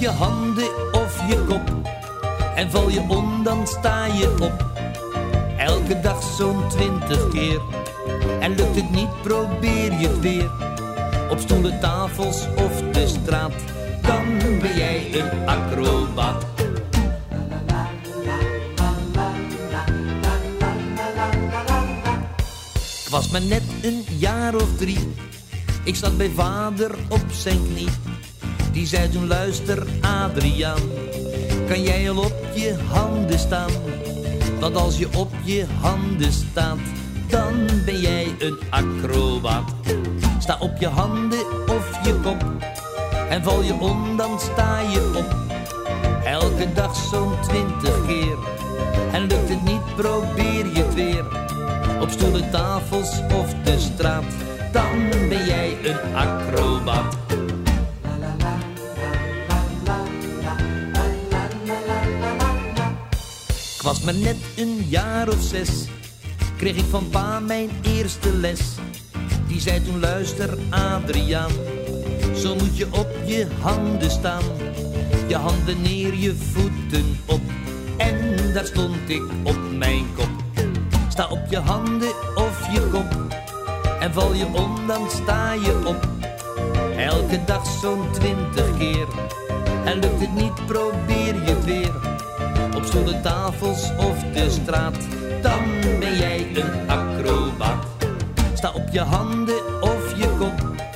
je handen of je kop. En val je om, dan sta je op. Elke dag zo'n twintig keer. En lukt het niet, probeer je weer. Op stoelen, tafels of de straat. Dan ben jij een acrobaat. Ik was maar net een jaar of drie. Ik zat bij vader op zijn knie. Die zei toen luister Adriaan. Kan jij al op je handen staan? Want als je op je handen staat, dan ben jij een acrobaat. Sta op je handen of je kop. En val je om, dan sta je op. Elke dag zo'n twintig keer. En lukt het niet, probeer je het weer. Op stoelen, tafels of de straat. Dan ben jij een acrobaat. Was maar net een jaar of zes. Kreeg ik van pa mijn eerste les. Die zei toen luister Adriaan. Zo moet je op je handen staan. Je handen neer, je voeten op. En daar stond ik op mijn kop. Sta op je handen of je kop. En val je om, dan sta je op. Elke dag zo'n twintig keer. En lukt het niet, probeer je het weer. Op stoelen, tafels of de straat. Dan ben jij een acrobaat. Sta op je handen of je kop.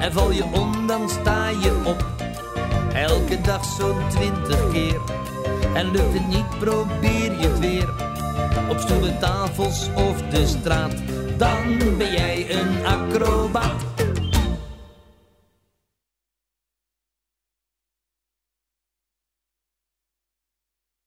En val je om, dan sta je op. Elke dag zo'n twintig keer. En lukt het niet, probeer je het weer. Op stoelen, tafels of de straat. Dan ben jij een acrobaat.